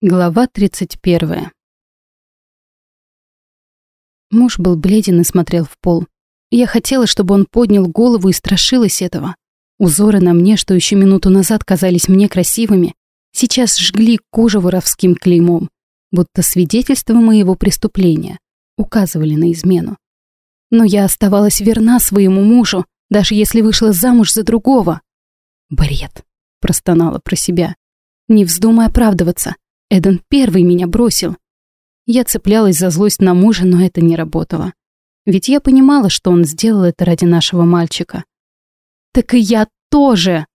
Глава 31. Муж был бледен и смотрел в пол. Я хотела, чтобы он поднял голову и страшилась этого. Узоры на мне, что еще минуту назад казались мне красивыми, сейчас жгли кожу воровским клеймом, будто свидетельство моего преступления указывали на измену. Но я оставалась верна своему мужу, даже если вышла замуж за другого. «Бред», — простонала про себя. «Не вздумай оправдываться. Эден первый меня бросил. Я цеплялась за злость на мужа, но это не работало. Ведь я понимала, что он сделал это ради нашего мальчика. Так и я тоже.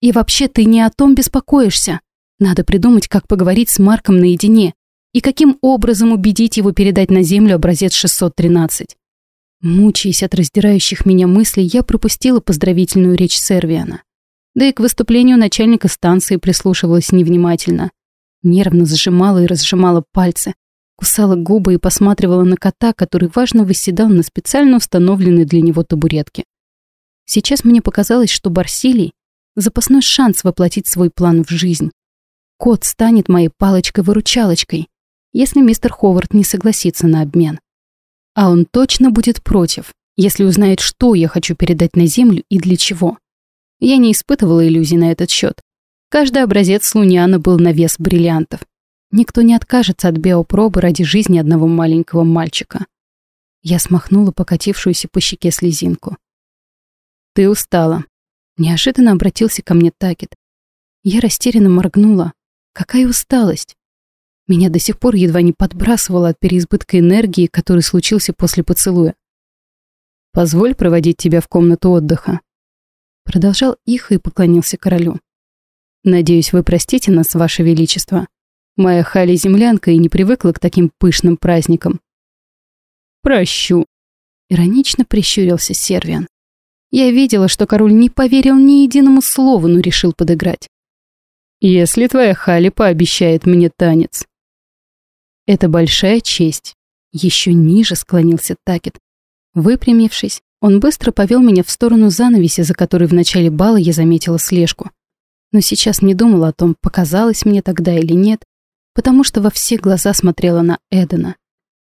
И вообще ты не о том беспокоишься. Надо придумать, как поговорить с Марком наедине и каким образом убедить его передать на землю образец 613. Мучаясь от раздирающих меня мыслей, я пропустила поздравительную речь Сервиана. Да и к выступлению начальника станции прислушивалась невнимательно. Нервно сжимала и разжимала пальцы, кусала губы и посматривала на кота, который важно восседал на специально установленной для него табуретке. Сейчас мне показалось, что Барсилий — запасной шанс воплотить свой план в жизнь. Кот станет моей палочкой-выручалочкой, если мистер Ховард не согласится на обмен. А он точно будет против, если узнает, что я хочу передать на Землю и для чего. Я не испытывала иллюзий на этот счет. Каждый образец Луниана был на вес бриллиантов. Никто не откажется от биопробы ради жизни одного маленького мальчика. Я смахнула покатившуюся по щеке слезинку. «Ты устала», — неожиданно обратился ко мне Такет. Я растерянно моргнула. Какая усталость! Меня до сих пор едва не подбрасывало от переизбытка энергии, который случился после поцелуя. «Позволь проводить тебя в комнату отдыха», — продолжал их и поклонился королю. Надеюсь, вы простите нас, Ваше Величество. Моя Хали землянка и не привыкла к таким пышным праздникам. Прощу. Иронично прищурился Сервиан. Я видела, что король не поверил ни единому слову, но решил подыграть. Если твоя Хали пообещает мне танец. Это большая честь. Еще ниже склонился Такет. Выпрямившись, он быстро повел меня в сторону занавеси, за которой в начале бала я заметила слежку но сейчас не думала о том, показалось мне тогда или нет, потому что во все глаза смотрела на Эдена.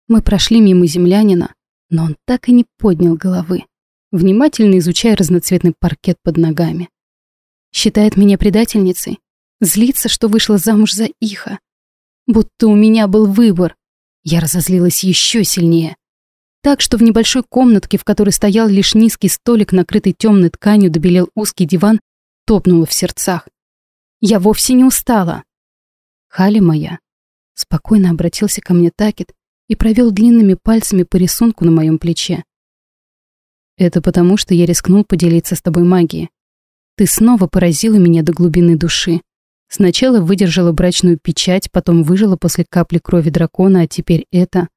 Мы прошли мимо землянина, но он так и не поднял головы, внимательно изучая разноцветный паркет под ногами. Считает меня предательницей, злится, что вышла замуж за Иха. Будто у меня был выбор. Я разозлилась еще сильнее. Так что в небольшой комнатке, в которой стоял лишь низкий столик, накрытый темной тканью, добелел узкий диван, топнула в сердцах. Я вовсе не устала. Хали моя. Спокойно обратился ко мне Такет и провел длинными пальцами по рисунку на моем плече. Это потому, что я рискнул поделиться с тобой магией. Ты снова поразила меня до глубины души. Сначала выдержала брачную печать, потом выжила после капли крови дракона, а теперь это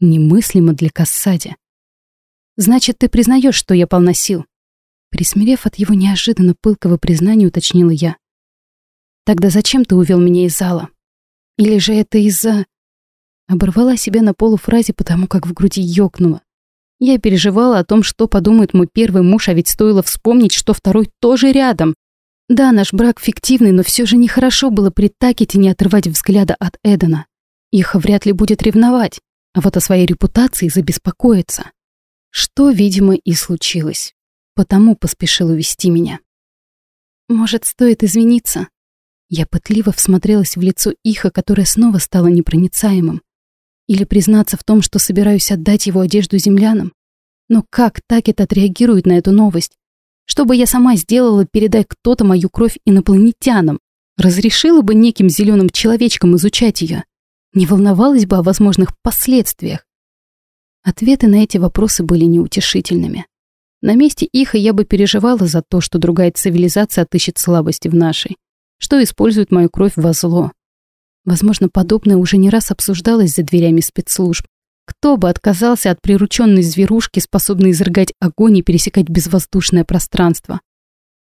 немыслимо для Кассади. Значит, ты признаешь, что я полна сил? Присмирев от его неожиданно пылкого признания, уточнила я. «Тогда зачем ты увел меня из зала? Или же это из-за...» Оборвала себя на полуфразе, потому как в груди ёкнуло. Я переживала о том, что подумает мой первый муж, а ведь стоило вспомнить, что второй тоже рядом. Да, наш брак фиктивный, но все же нехорошо было при Такете не отрывать взгляда от Эдена. Иха вряд ли будет ревновать, а вот о своей репутации забеспокоиться. Что, видимо, и случилось потому поспешил увести меня. Может, стоит извиниться? Я пытливо всмотрелась в лицо Иха, которое снова стало непроницаемым. Или признаться в том, что собираюсь отдать его одежду землянам? Но как Такет отреагирует на эту новость? Что бы я сама сделала, передай кто-то мою кровь инопланетянам? Разрешила бы неким зеленым человечкам изучать ее? Не волновалась бы о возможных последствиях? Ответы на эти вопросы были неутешительными. На месте их я бы переживала за то, что другая цивилизация отыщет слабости в нашей, что использует мою кровь во зло. Возможно, подобное уже не раз обсуждалось за дверями спецслужб. Кто бы отказался от прирученной зверушки, способной изрыгать огонь и пересекать безвоздушное пространство?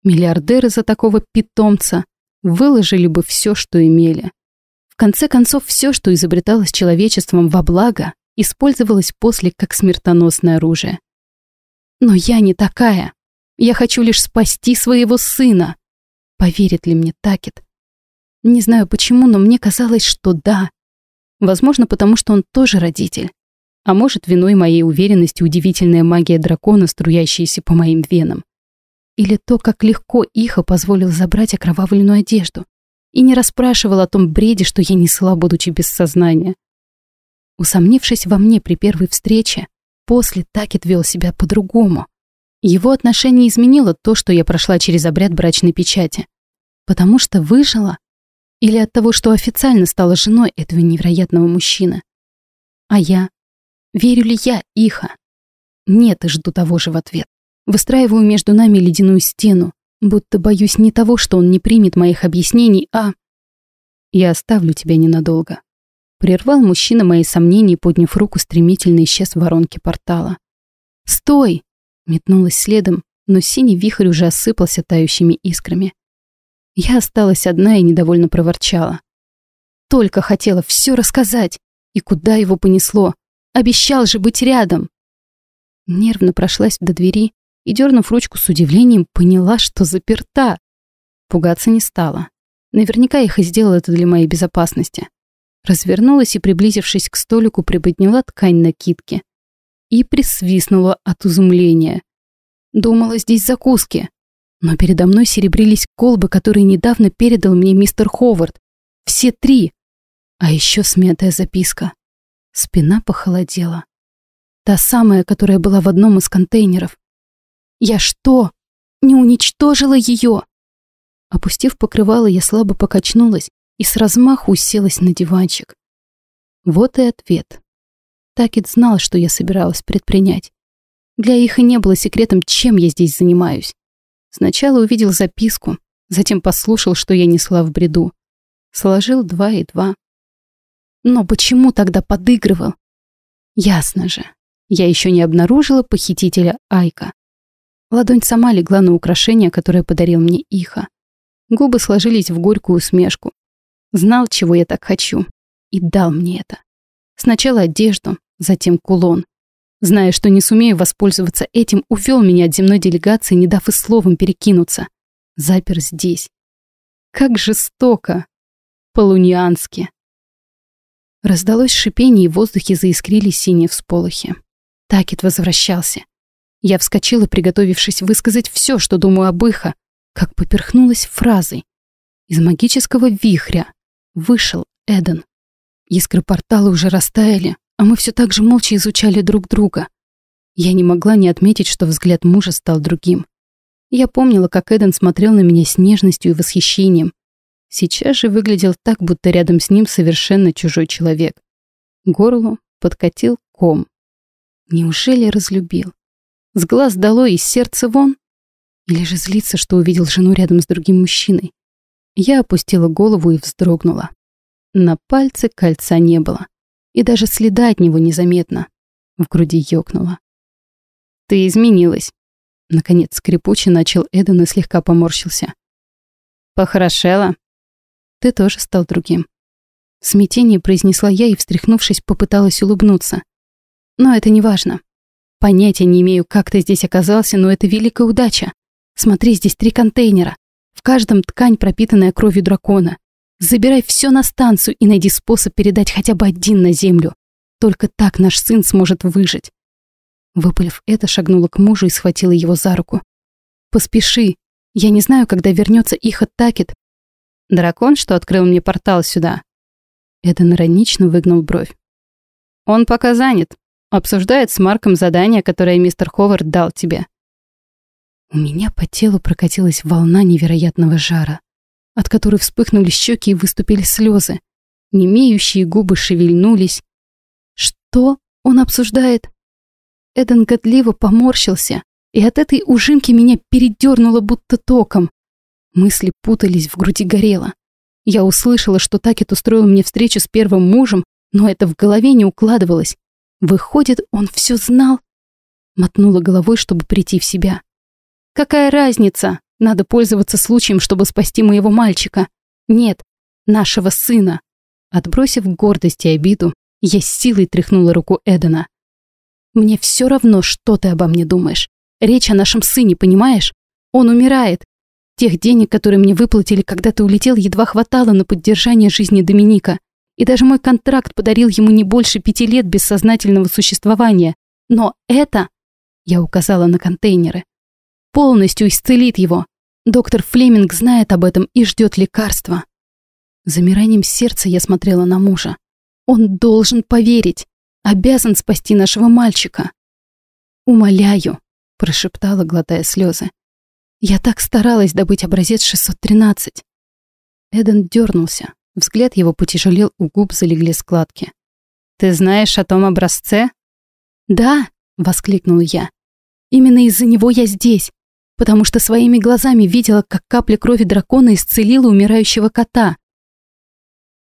Миллиардеры за такого питомца выложили бы все, что имели. В конце концов, все, что изобреталось человечеством во благо, использовалось после как смертоносное оружие. Но я не такая. Я хочу лишь спасти своего сына. Поверит ли мне Такет? Не знаю почему, но мне казалось, что да. Возможно, потому что он тоже родитель. А может, виной моей уверенности удивительная магия дракона, струящаяся по моим венам. Или то, как легко Иха позволил забрать окровавленную одежду и не расспрашивал о том бреде, что я несла, будучи без сознания. Усомнившись во мне при первой встрече, после Такет вел себя по-другому. Его отношение изменило то, что я прошла через обряд брачной печати. Потому что выжила? Или от того, что официально стала женой этого невероятного мужчины? А я? Верю ли я Иха? Нет, и жду того же в ответ. Выстраиваю между нами ледяную стену, будто боюсь не того, что он не примет моих объяснений, а... Я оставлю тебя ненадолго. Прервал мужчина мои сомнения, подняв руку, стремительно исчез в воронке портала. «Стой!» Метнулась следом, но синий вихрь уже осыпался тающими искрами. Я осталась одна и недовольно проворчала. Только хотела все рассказать. И куда его понесло? Обещал же быть рядом. Нервно прошлась до двери и, дернув ручку с удивлением, поняла, что заперта. Пугаться не стала. Наверняка их и сделал это для моей безопасности. Развернулась и, приблизившись к столику, приподняла ткань накидки и присвистнула от изумления. Думала, здесь закуски. Но передо мной серебрились колбы, которые недавно передал мне мистер Ховард. Все три. А еще смятая записка. Спина похолодела. Та самая, которая была в одном из контейнеров. Я что, не уничтожила ее? Опустив покрывало, я слабо покачнулась и с размаху уселась на диванчик. Вот и ответ. Такет знал, что я собиралась предпринять. Для их и не было секретом, чем я здесь занимаюсь. Сначала увидел записку, затем послушал, что я несла в бреду. Сложил два и два. Но почему тогда подыгрывал? Ясно же. Я еще не обнаружила похитителя Айка. Ладонь сама легла на украшение, которое подарил мне Иха. Губы сложились в горькую усмешку. Знал, чего я так хочу, и дал мне это. Сначала одежду, затем кулон. Зная, что не сумею воспользоваться этим, увел меня от земной делегации, не дав и словом перекинуться. Запер здесь. Как жестоко. Полуниански. Раздалось шипение, и в воздухе заискрили синие всполохи. Такет возвращался. Я вскочила, приготовившись высказать все, что думаю об Иха, как поперхнулась фразой. Из магического вихря вышел Эден. Искры портала уже растаяли, а мы все так же молча изучали друг друга. Я не могла не отметить, что взгляд мужа стал другим. Я помнила, как Эден смотрел на меня с нежностью и восхищением. Сейчас же выглядел так, будто рядом с ним совершенно чужой человек. Горлу подкатил ком. Неужели разлюбил? С глаз дало и сердце вон? Или же злится, что увидел жену рядом с другим мужчиной? Я опустила голову и вздрогнула. На пальце кольца не было. И даже следа от него незаметно. В груди ёкнуло. «Ты изменилась». Наконец скрипуче начал Эден и слегка поморщился. «Похорошела?» «Ты тоже стал другим». Смятение произнесла я и, встряхнувшись, попыталась улыбнуться. «Но это не важно. Понятия не имею, как ты здесь оказался, но это великая удача. Смотри, здесь три контейнера. В каждом ткань, пропитанная кровью дракона. Забирай все на станцию и найди способ передать хотя бы один на землю. Только так наш сын сможет выжить. Выпалив это, шагнула к мужу и схватила его за руку. «Поспеши. Я не знаю, когда вернется их оттакет. Дракон, что открыл мне портал сюда?» Эден иронично выгнул бровь. «Он пока занят. Обсуждает с Марком задание, которое мистер Ховард дал тебе». У меня по телу прокатилась волна невероятного жара от которой вспыхнули щеки и выступили слезы. Немеющие губы шевельнулись. Что он обсуждает? Эден годливо поморщился, и от этой ужимки меня передернуло будто током. Мысли путались, в груди горело. Я услышала, что Такет устроил мне встречу с первым мужем, но это в голове не укладывалось. Выходит, он все знал? Мотнула головой, чтобы прийти в себя. Какая разница? Надо пользоваться случаем, чтобы спасти моего мальчика. Нет, нашего сына. Отбросив гордость и обиду, я с силой тряхнула руку Эдена. Мне все равно, что ты обо мне думаешь. Речь о нашем сыне, понимаешь? Он умирает. Тех денег, которые мне выплатили, когда ты улетел, едва хватало на поддержание жизни Доминика. И даже мой контракт подарил ему не больше пяти лет бессознательного существования. Но это, я указала на контейнеры, полностью исцелит его. Доктор Флеминг знает об этом и ждет лекарства. Замиранием сердца я смотрела на мужа. Он должен поверить, обязан спасти нашего мальчика. «Умоляю», — прошептала, глотая слезы. «Я так старалась добыть образец 613». Эден дернулся, взгляд его потяжелел, у губ залегли складки. «Ты знаешь о том образце?» «Да», — воскликнул я. «Именно из-за него я здесь, потому что своими глазами видела, как капля крови дракона исцелила умирающего кота».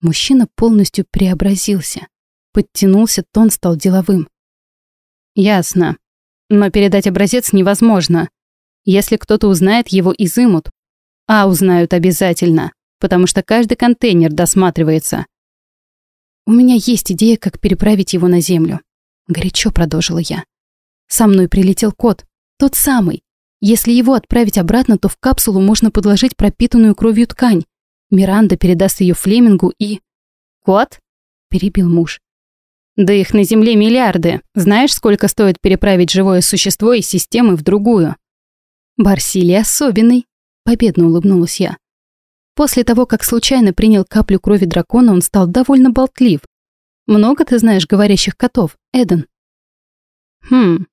Мужчина полностью преобразился. Подтянулся, тон стал деловым. «Ясно. Но передать образец невозможно. Если кто-то узнает, его изымут. А узнают обязательно, потому что каждый контейнер досматривается. У меня есть идея, как переправить его на землю. Горячо продолжила я. Со мной прилетел кот, тот самый. Если его отправить обратно, то в капсулу можно подложить пропитанную кровью ткань. Миранда передаст ее Флемингу и... «Кот?» – перебил муж. Да их на Земле миллиарды. Знаешь, сколько стоит переправить живое существо из системы в другую? Барсилий особенный, победно улыбнулась я. После того, как случайно принял каплю крови дракона, он стал довольно болтлив. Много ты знаешь говорящих котов, Эден? Хм,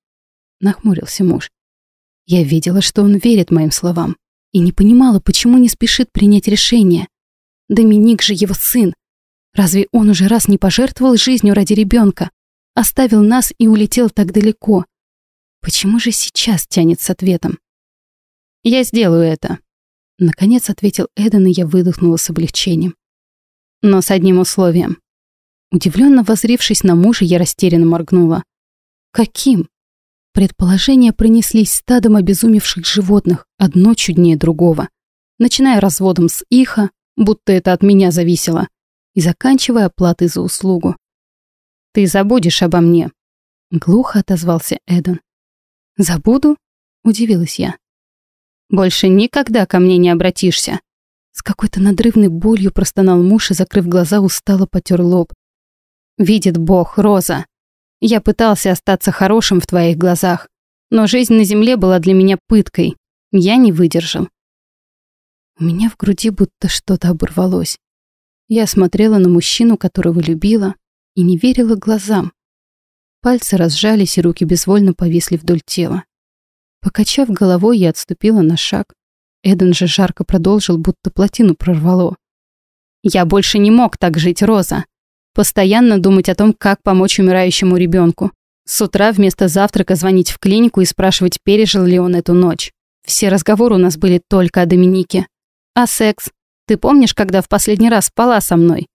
нахмурился муж. Я видела, что он верит моим словам, и не понимала, почему не спешит принять решение. Доминик же его сын, Разве он уже раз не пожертвовал жизнью ради ребенка? Оставил нас и улетел так далеко. Почему же сейчас тянет с ответом? «Я сделаю это», — наконец ответил Эден, и я выдохнула с облегчением. «Но с одним условием». Удивленно возрившись на мужа, я растерянно моргнула. «Каким?» Предположения пронеслись стадом обезумевших животных, одно чуднее другого. Начиная разводом с Иха, будто это от меня зависело, и заканчивая оплатой за услугу. «Ты забудешь обо мне», — глухо отозвался Эден. «Забуду?» — удивилась я. «Больше никогда ко мне не обратишься». С какой-то надрывной болью простонал муж и, закрыв глаза, устало потер лоб. «Видит Бог, Роза. Я пытался остаться хорошим в твоих глазах, но жизнь на земле была для меня пыткой. Я не выдержал». У меня в груди будто что-то оборвалось. Я смотрела на мужчину, которого любила, и не верила глазам. Пальцы разжались, и руки безвольно повисли вдоль тела. Покачав головой, я отступила на шаг. Эден же жарко продолжил, будто плотину прорвало. «Я больше не мог так жить, Роза. Постоянно думать о том, как помочь умирающему ребенку. С утра вместо завтрака звонить в клинику и спрашивать, пережил ли он эту ночь. Все разговоры у нас были только о Доминике. А секс? Ты помнишь, когда в последний раз спала со мной?»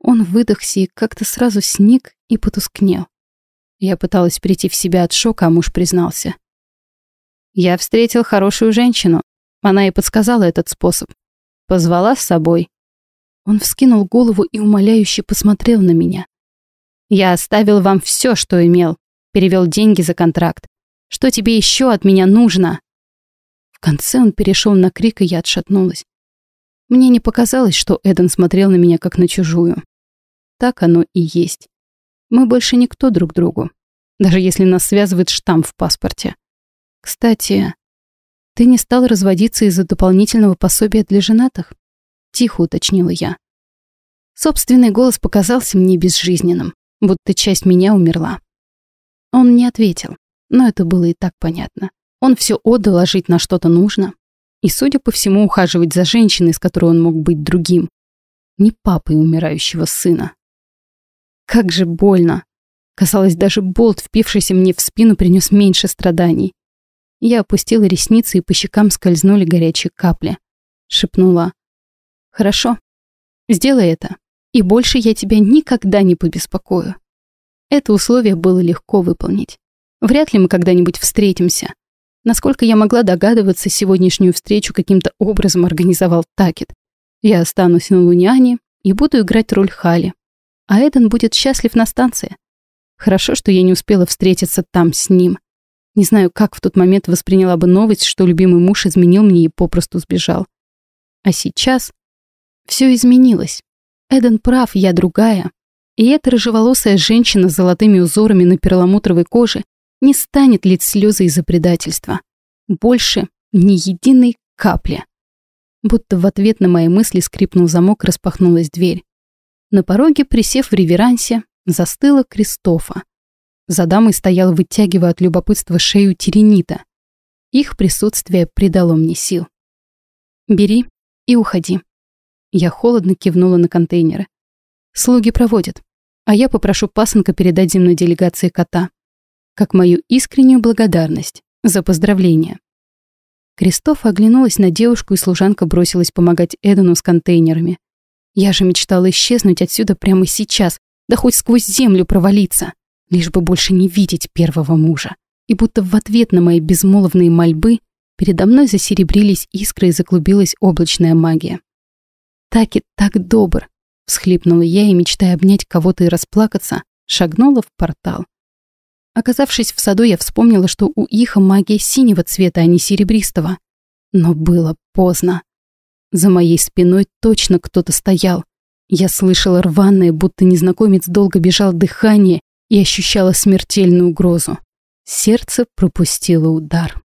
Он выдохся и как-то сразу сник и потускнел. Я пыталась прийти в себя от шока, а муж признался. «Я встретил хорошую женщину. Она и подсказала этот способ. Позвала с собой». Он вскинул голову и умоляюще посмотрел на меня. «Я оставил вам все, что имел. Перевел деньги за контракт. Что тебе еще от меня нужно?» В конце он перешел на крик, и я отшатнулась. Мне не показалось, что Эден смотрел на меня как на чужую. Так оно и есть. Мы больше никто друг другу, даже если нас связывает штамп в паспорте. Кстати, ты не стал разводиться из-за дополнительного пособия для женатых? Тихо уточнила я. Собственный голос показался мне безжизненным, будто часть меня умерла. Он не ответил, но это было и так понятно. Он все отдал, а жить на что-то нужно. И, судя по всему, ухаживать за женщиной, с которой он мог быть другим. Не папой умирающего сына. Как же больно. Казалось, даже болт, впившийся мне в спину, принес меньше страданий. Я опустила ресницы, и по щекам скользнули горячие капли. Шепнула. «Хорошо. Сделай это. И больше я тебя никогда не побеспокою». Это условие было легко выполнить. Вряд ли мы когда-нибудь встретимся. Насколько я могла догадываться, сегодняшнюю встречу каким-то образом организовал Такет. Я останусь на Луняне и буду играть роль Хали. А Эден будет счастлив на станции. Хорошо, что я не успела встретиться там с ним. Не знаю, как в тот момент восприняла бы новость, что любимый муж изменил мне и попросту сбежал. А сейчас все изменилось. Эден прав, я другая. И эта рыжеволосая женщина с золотыми узорами на перламутровой коже не станет лить слезы из-за предательства. Больше ни единой капли. Будто в ответ на мои мысли скрипнул замок, распахнулась дверь. На пороге, присев в реверансе, застыла Кристофа. За дамой стоял, вытягивая от любопытства шею Теренита. Их присутствие придало мне сил. «Бери и уходи». Я холодно кивнула на контейнеры. «Слуги проводят, а я попрошу пасынка передать земной делегации кота, как мою искреннюю благодарность за поздравление». Кристоф оглянулась на девушку, и служанка бросилась помогать Эдену с контейнерами. Я же мечтала исчезнуть отсюда прямо сейчас, да хоть сквозь землю провалиться, лишь бы больше не видеть первого мужа. И будто в ответ на мои безмолвные мольбы передо мной засеребрились искры и заклубилась облачная магия. «Так и так добр!» — всхлипнула я и, мечтая обнять кого-то и расплакаться, шагнула в портал. Оказавшись в саду, я вспомнила, что у Иха магия синего цвета, а не серебристого. Но было поздно. За моей спиной точно кто-то стоял. Я слышала рваное, будто незнакомец долго бежал дыхание и ощущала смертельную угрозу. Сердце пропустило удар.